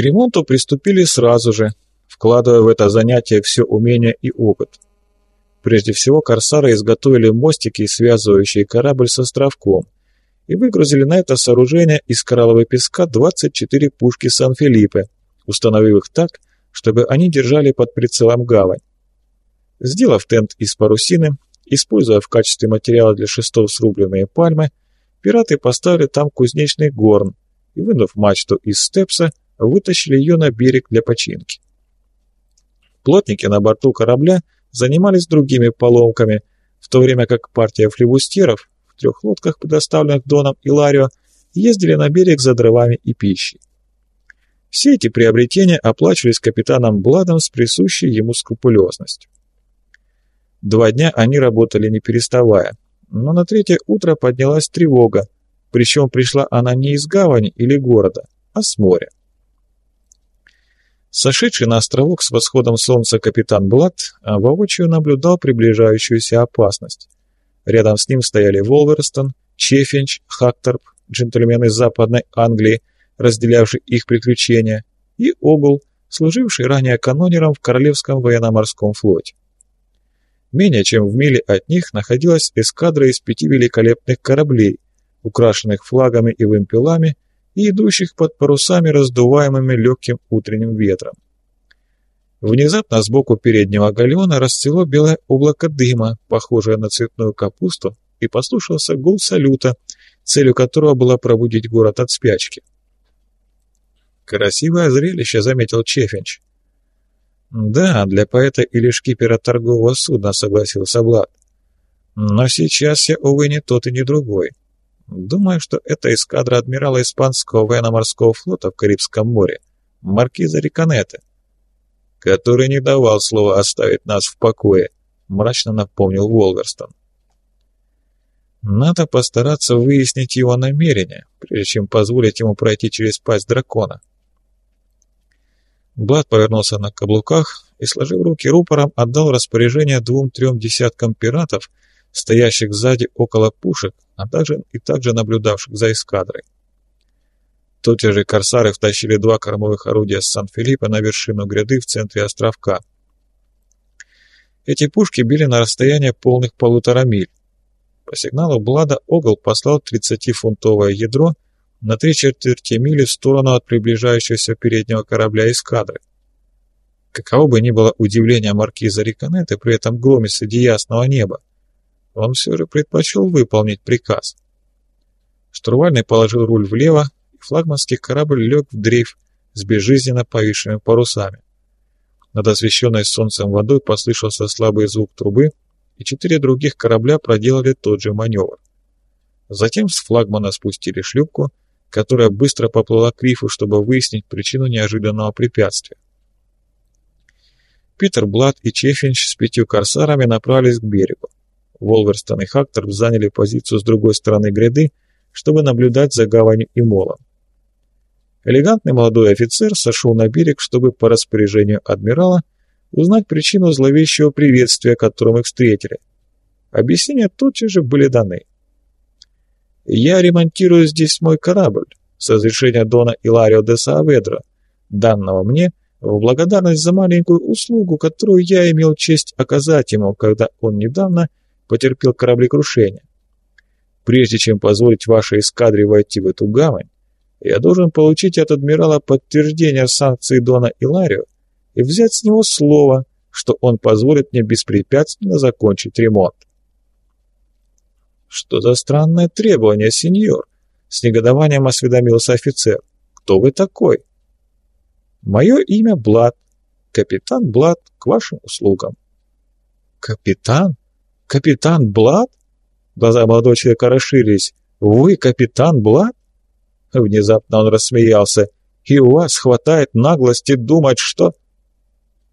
К ремонту приступили сразу же, вкладывая в это занятие все умения и опыт. Прежде всего, корсары изготовили мостики, связывающие корабль с островком, и выгрузили на это сооружение из кораллового песка 24 пушки Сан-Филиппе, установив их так, чтобы они держали под прицелом гавань. Сделав тент из парусины, используя в качестве материала для шестов срубленные пальмы, пираты поставили там кузнечный горн и, вынув мачту из степса, вытащили ее на берег для починки. Плотники на борту корабля занимались другими поломками, в то время как партия флебустеров в трех лодках, предоставленных Доном и Ларио, ездили на берег за дровами и пищей. Все эти приобретения оплачивались капитаном Бладом с присущей ему скрупулезностью. Два дня они работали не переставая, но на третье утро поднялась тревога, причем пришла она не из гавани или города, а с моря. Сошедший на островок с восходом солнца капитан Блад воочию наблюдал приближающуюся опасность. Рядом с ним стояли Волверстон, Чеффинч, Хакторп, джентльмены Западной Англии, разделявший их приключения, и Огул, служивший ранее канонером в Королевском военно-морском флоте. Менее чем в миле от них находилась эскадра из пяти великолепных кораблей, украшенных флагами и вымпелами, и идущих под парусами, раздуваемыми легким утренним ветром. Внезапно сбоку переднего галеона расцвело белое облако дыма, похожее на цветную капусту, и послушался гул салюта, целью которого была пробудить город от спячки. «Красивое зрелище», — заметил Чефинч. «Да, для поэта или шкипера торгового судна», — согласился Влад. «Но сейчас я, увы, не тот и не другой. Думаю, что это эскадра адмирала Испанского военно-морского флота в Карибском море, маркиза Риконете, который не давал слова оставить нас в покое», — мрачно напомнил Волверстон. «Надо постараться выяснить его намерения, прежде чем позволить ему пройти через пасть дракона». Блад повернулся на каблуках и, сложив руки рупором, отдал распоряжение двум-трем десяткам пиратов, стоящих сзади около пушек, а также и также наблюдавших за эскадрой. Тут же корсары втащили два кормовых орудия с Сан-Филиппа на вершину гряды в центре островка. Эти пушки били на расстояние полных полутора миль. По сигналу Блада Огл послал 30-фунтовое ядро — на три четверти мили в сторону от приближающегося переднего корабля эскадры. Каково бы ни было удивление маркиза Риконетте при этом громе среди ясного неба, он все же предпочел выполнить приказ. Штурвальный положил руль влево, и флагманский корабль лег в дрейф с безжизненно повисшими парусами. Над освещенной солнцем водой послышался слабый звук трубы, и четыре других корабля проделали тот же маневр. Затем с флагмана спустили шлюпку, которая быстро поплыла к рифу, чтобы выяснить причину неожиданного препятствия. Питер Блад и Чеффинч с пятью корсарами направились к берегу. Волверстон и Хактор заняли позицию с другой стороны гряды, чтобы наблюдать за гаванью и молом. Элегантный молодой офицер сошел на берег, чтобы по распоряжению адмирала узнать причину зловещего приветствия, которым их встретили. Объяснения тотчас же были даны. Я ремонтирую здесь мой корабль с разрешения Дона Иларио де Сааведро, данного мне в благодарность за маленькую услугу, которую я имел честь оказать ему, когда он недавно потерпел кораблекрушение. Прежде чем позволить вашей эскадре войти в эту гавань, я должен получить от адмирала подтверждение санкций Дона Иларио и взять с него слово, что он позволит мне беспрепятственно закончить ремонт. «Что за странное требование, сеньор?» С негодованием осведомился офицер. «Кто вы такой?» «Мое имя Блад. Капитан Блад к вашим услугам». «Капитан? Капитан Блад?» Глаза молодого человека расширились. «Вы капитан Блад?» Внезапно он рассмеялся. «И у вас хватает наглости думать, что...»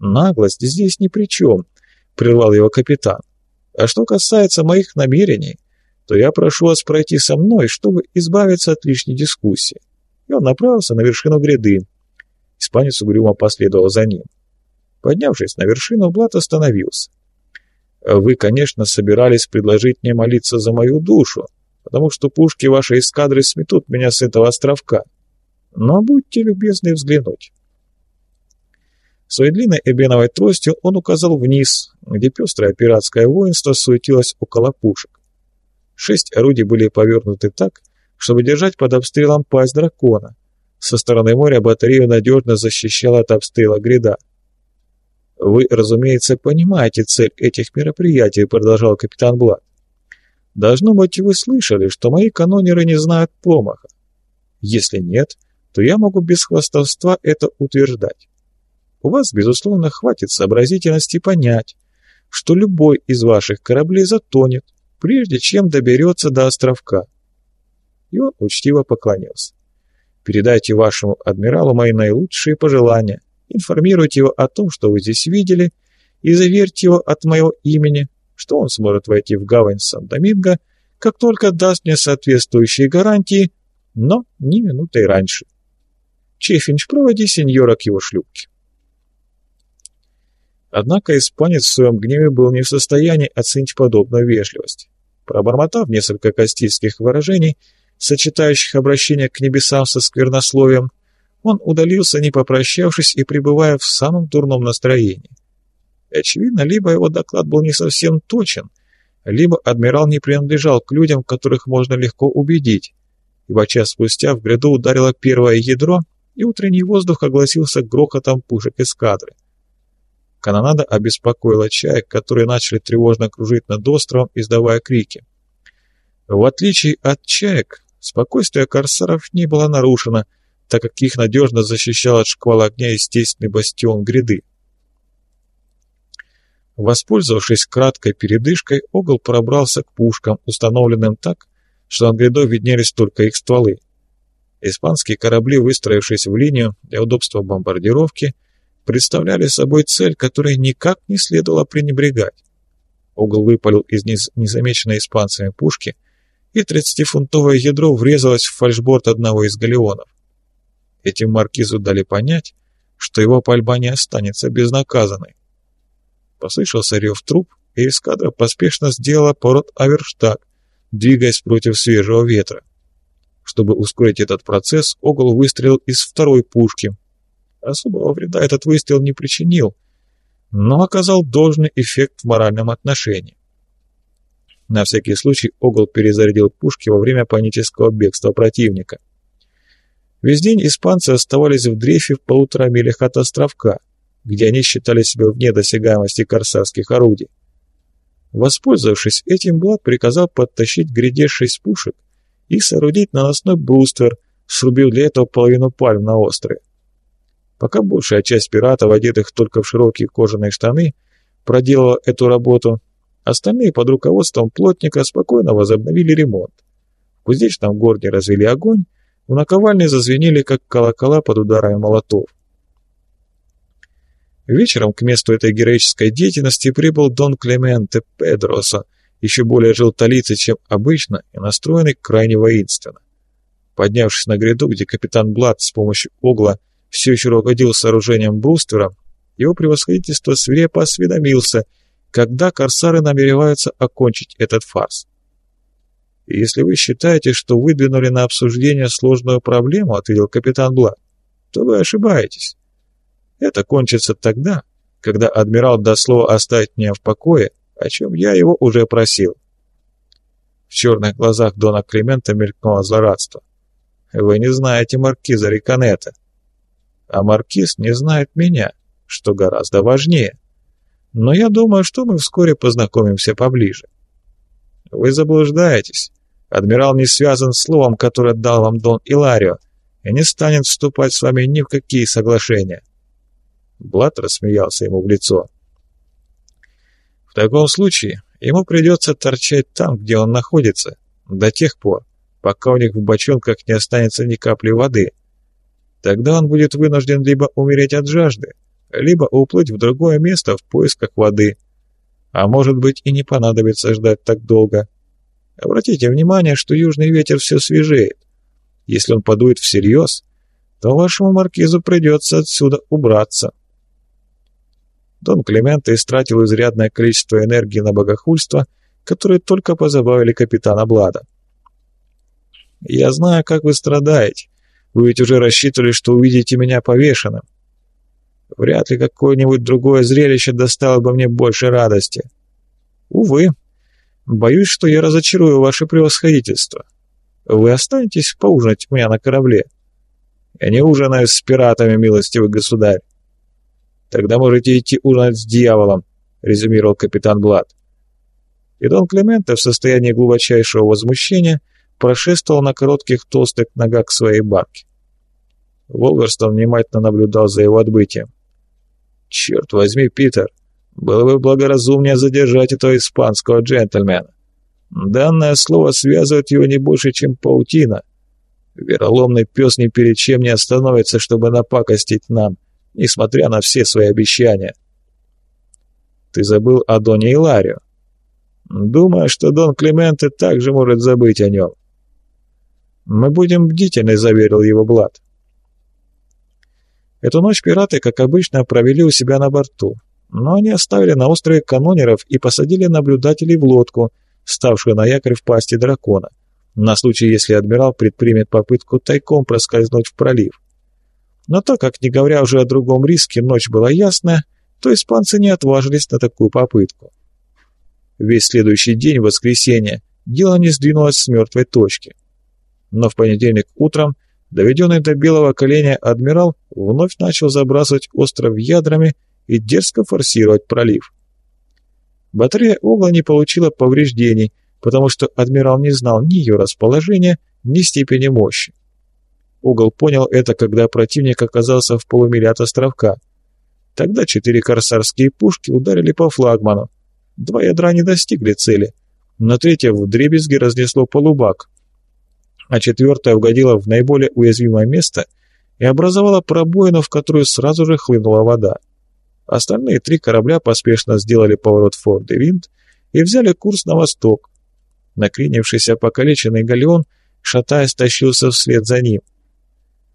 «Наглость здесь ни при чем», — прервал его капитан. «А что касается моих намерений, то я прошу вас пройти со мной, чтобы избавиться от лишней дискуссии». И он направился на вершину гряды. Испанец угрюмо последовал за ним. Поднявшись на вершину, Блат остановился. «Вы, конечно, собирались предложить мне молиться за мою душу, потому что пушки вашей эскадры сметут меня с этого островка». Но будьте любезны взглянуть. Своей длинной эбеновой тростью он указал вниз, где пестрое пиратское воинство суетилось около пушек. Шесть орудий были повернуты так, чтобы держать под обстрелом пасть дракона. Со стороны моря батарею надежно защищала от обстрела гряда. «Вы, разумеется, понимаете цель этих мероприятий», — продолжал капитан Блад. «Должно быть, вы слышали, что мои канонеры не знают промаха. Если нет, то я могу без хвастовства это утверждать. У вас, безусловно, хватит сообразительности понять, что любой из ваших кораблей затонет, прежде чем доберется до островка». И он учтиво поклонился. «Передайте вашему адмиралу мои наилучшие пожелания» информируйте его о том, что вы здесь видели, и заверьте его от моего имени, что он сможет войти в гавань Сан-Доминго, как только даст мне соответствующие гарантии, но не минутой раньше. Чефинч, проводи сеньора к его шлюпке. Однако испанец в своем гневе был не в состоянии оценить подобную вежливость. Пробормотав несколько кастильских выражений, сочетающих обращение к небесам со сквернословием, он удалился, не попрощавшись и пребывая в самом дурном настроении. Очевидно, либо его доклад был не совсем точен, либо адмирал не принадлежал к людям, которых можно легко убедить, ибо час спустя в гряду ударило первое ядро, и утренний воздух огласился грохотом пушек эскадры. Канонада обеспокоила чаек, которые начали тревожно кружить над островом, издавая крики. В отличие от чаек, спокойствие корсаров не было нарушено, так как их надежно защищал от шквала огня естественный бастион гряды. Воспользовавшись краткой передышкой, Огл пробрался к пушкам, установленным так, что над грядой виднелись только их стволы. Испанские корабли, выстроившись в линию для удобства бомбардировки, представляли собой цель, которой никак не следовало пренебрегать. Угол выпалил из незамеченной испанцами пушки, и 30-фунтовое ядро врезалось в фальшборд одного из галеонов. Этим маркизу дали понять, что его пальба не останется безнаказанной. Послышался рев труп, и эскадра поспешно сделала порот Аверштаг, двигаясь против свежего ветра. Чтобы ускорить этот процесс, Огл выстрелил из второй пушки. Особого вреда этот выстрел не причинил, но оказал должный эффект в моральном отношении. На всякий случай Огл перезарядил пушки во время панического бегства противника – Весь день испанцы оставались в дрейфе в полутора милях от островка, где они считали себя вне досягаемости корсарских орудий. Воспользовавшись этим, Блад приказал подтащить к гряде шесть пушек и соорудить наносной бруствер, срубив для этого половину пальм на острове. Пока большая часть пиратов, одетых только в широкие кожаные штаны, проделала эту работу, остальные под руководством плотника спокойно возобновили ремонт. В кузнечном городе развели огонь, у наковальни зазвенели, как колокола под ударами молотов. Вечером к месту этой героической деятельности прибыл Дон Клементе Педроса, еще более желтолицый, чем обычно, и настроенный крайне воинственно. Поднявшись на гряду, где капитан Блад с помощью огла все еще руководил сооружением бруствера, его превосходительство свирепо осведомился, когда корсары намереваются окончить этот фарс. Если вы считаете, что выдвинули на обсуждение сложную проблему, ответил капитан Блад, то вы ошибаетесь. Это кончится тогда, когда адмирал даст слово оставить меня в покое, о чем я его уже просил. В черных глазах Дона Климента мелькнуло злорадство. Вы не знаете маркиза Риконета. А маркиз не знает меня, что гораздо важнее. Но я думаю, что мы вскоре познакомимся поближе. Вы заблуждаетесь. Адмирал не связан словом, которое дал вам Дон Иларио, и не станет вступать с вами ни в какие соглашения. Блад рассмеялся ему в лицо. В таком случае ему придется торчать там, где он находится, до тех пор, пока у них в бочонках не останется ни капли воды. Тогда он будет вынужден либо умереть от жажды, либо уплыть в другое место в поисках воды. А может быть и не понадобится ждать так долго. Обратите внимание, что южный ветер все свежеет. Если он подует всерьез, то вашему маркизу придется отсюда убраться. Дон Климента истратил изрядное количество энергии на богохульство, которые только позабавили капитана Блада. «Я знаю, как вы страдаете, Вы ведь уже рассчитывали, что увидите меня повешенным. Вряд ли какое-нибудь другое зрелище доставило бы мне больше радости. Увы, боюсь, что я разочарую ваше превосходительство. Вы останетесь поужинать у меня на корабле. Я не ужинаю с пиратами, милостивый государь. Тогда можете идти ужинать с дьяволом, резюмировал капитан Блад. И Дон Клементе в состоянии глубочайшего возмущения прошествовал на коротких толстых ногах к своей барке. Волверстон внимательно наблюдал за его отбытием. «Черт возьми, Питер, было бы благоразумнее задержать этого испанского джентльмена. Данное слово связывает его не больше, чем паутина. Вероломный пес ни перед чем не остановится, чтобы напакостить нам, несмотря на все свои обещания. Ты забыл о Доне Иларио. Думаю, что Дон Клименте также может забыть о нем. Мы будем бдительны, заверил его Блад. Эту ночь пираты, как обычно, провели у себя на борту, но они оставили на острове канонеров и посадили наблюдателей в лодку, ставшую на якорь в пасти дракона, на случай, если адмирал предпримет попытку тайком проскользнуть в пролив. Но так как, не говоря уже о другом риске, ночь была ясная, то испанцы не отважились на такую попытку. Весь следующий день, воскресенье, дело не сдвинулось с мертвой точки. Но в понедельник утром, доведенный до белого коленя адмирал вновь начал забрасывать остров ядрами и дерзко форсировать пролив. Батарея Огла не получила повреждений, потому что адмирал не знал ни ее расположения, ни степени мощи. Угол понял это, когда противник оказался в полумиле от островка. Тогда четыре корсарские пушки ударили по флагману. Два ядра не достигли цели, но третье в дребезги разнесло полубак, а четвертое угодило в наиболее уязвимое место и образовало пробоину, в которую сразу же хлынула вода. Остальные три корабля поспешно сделали поворот в Форд и Винт и взяли курс на восток. Накренившийся покалеченный галеон, шатаясь, тащился вслед за ним.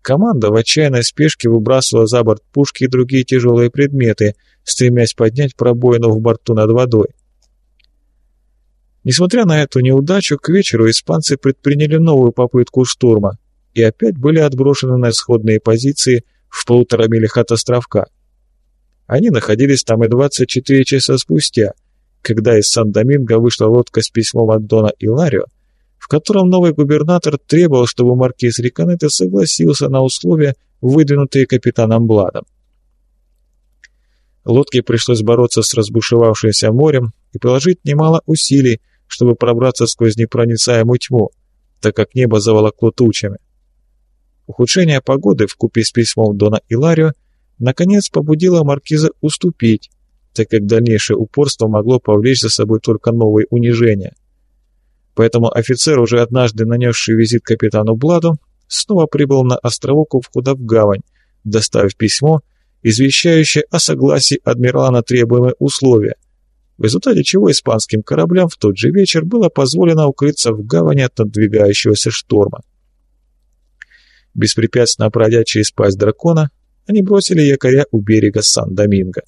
Команда в отчаянной спешке выбрасывала за борт пушки и другие тяжелые предметы, стремясь поднять пробоину в борту над водой. Несмотря на эту неудачу, к вечеру испанцы предприняли новую попытку штурма и опять были отброшены на исходные позиции в полутора милях от островка. Они находились там и 24 часа спустя, когда из Сан-Доминго вышла лодка с письмом от Дона Иларио, в котором новый губернатор требовал, чтобы маркиз Риканете согласился на условия, выдвинутые капитаном Бладом. Лодке пришлось бороться с разбушевавшимся морем и приложить немало усилий, чтобы пробраться сквозь непроницаемую тьму, так как небо заволокло тучами. Ухудшение погоды в купе с письмом Дона Иларио наконец побудило маркиза уступить, так как дальнейшее упорство могло повлечь за собой только новые унижения – Поэтому офицер, уже однажды нанесший визит капитану Бладу, снова прибыл на островок у входа в гавань, доставив письмо, извещающее о согласии адмирала на требуемые условия, в результате чего испанским кораблям в тот же вечер было позволено укрыться в гавани от надвигающегося шторма. Беспрепятственно пройдя через пасть дракона, они бросили якоря у берега Сан-Доминго.